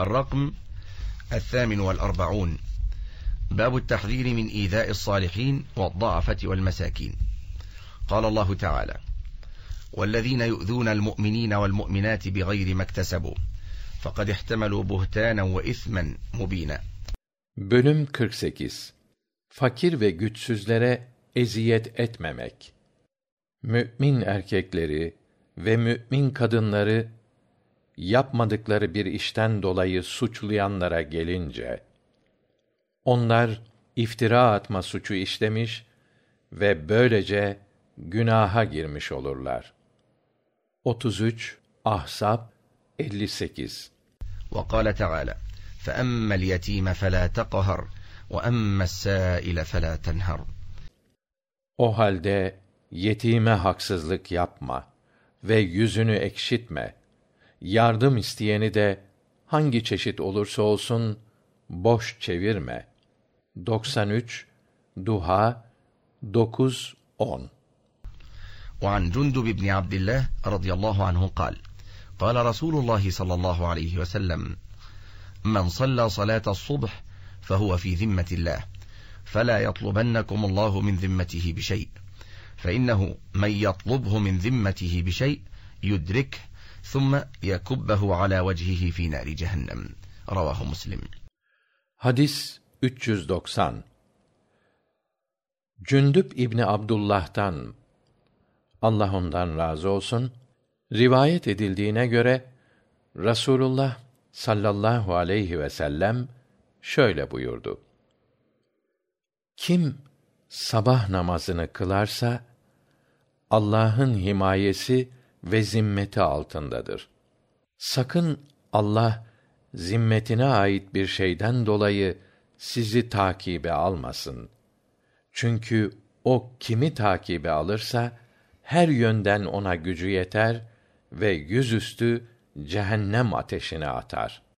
الرقم الثامن والأربعون باب التحذير من إيذاء الصالحين والضعفة والمساكين قال الله تعالى والذين يؤذون المؤمنين والمؤمنات بغير ما اكتسبوا فقد احتملوا بهتانا وإثما مبينا Bölüm 48 Fakir ve güçsüzlere eziyet etmemek Mü'min erkekleri ve mü'min kadınları yapmadıkları bir işten dolayı suçlayanlara gelince onlar iftira atma suçu işlemiş ve böylece günaha girmiş olurlar. 33 Ahzab 58 وقال تعالى فأما اليتيم فلا تقهر وأما السائل فلا تنهر O halde yetime haksızlık yapma ve yüzünü ekşitme. yardım isteyeni de hangi çeşit olursa olsun boş çevirme. 93 Duha 9 10 وعن جندب بن عبد الله رضي الله عنه قال قال رسول الله صلى الله عليه وسلم من صلى صلاة الصبح فهو في ذمة الله فلا يطلبنكم الله من ذمته بشيء فإنه من يطلبه من ذمته بشيء يدركه ثم يكبه على وجهه في نار جهنم رواه مسلم Hadis 390 Cündüp İbni Abdullah'tan Allah ondan razı olsun rivayet edildiğine göre Rasulullah sallallahu aleyhi ve sellem şöyle buyurdu. Kim sabah namazını kılarsa Allah'ın himayesi ve zimmeti altındadır. Sakın Allah zimmetine ait bir şeyden dolayı sizi takibe almasın. Çünkü o kimi takibe alırsa her yönden ona gücü yeter ve yüzüstü cehennem ateşine atar.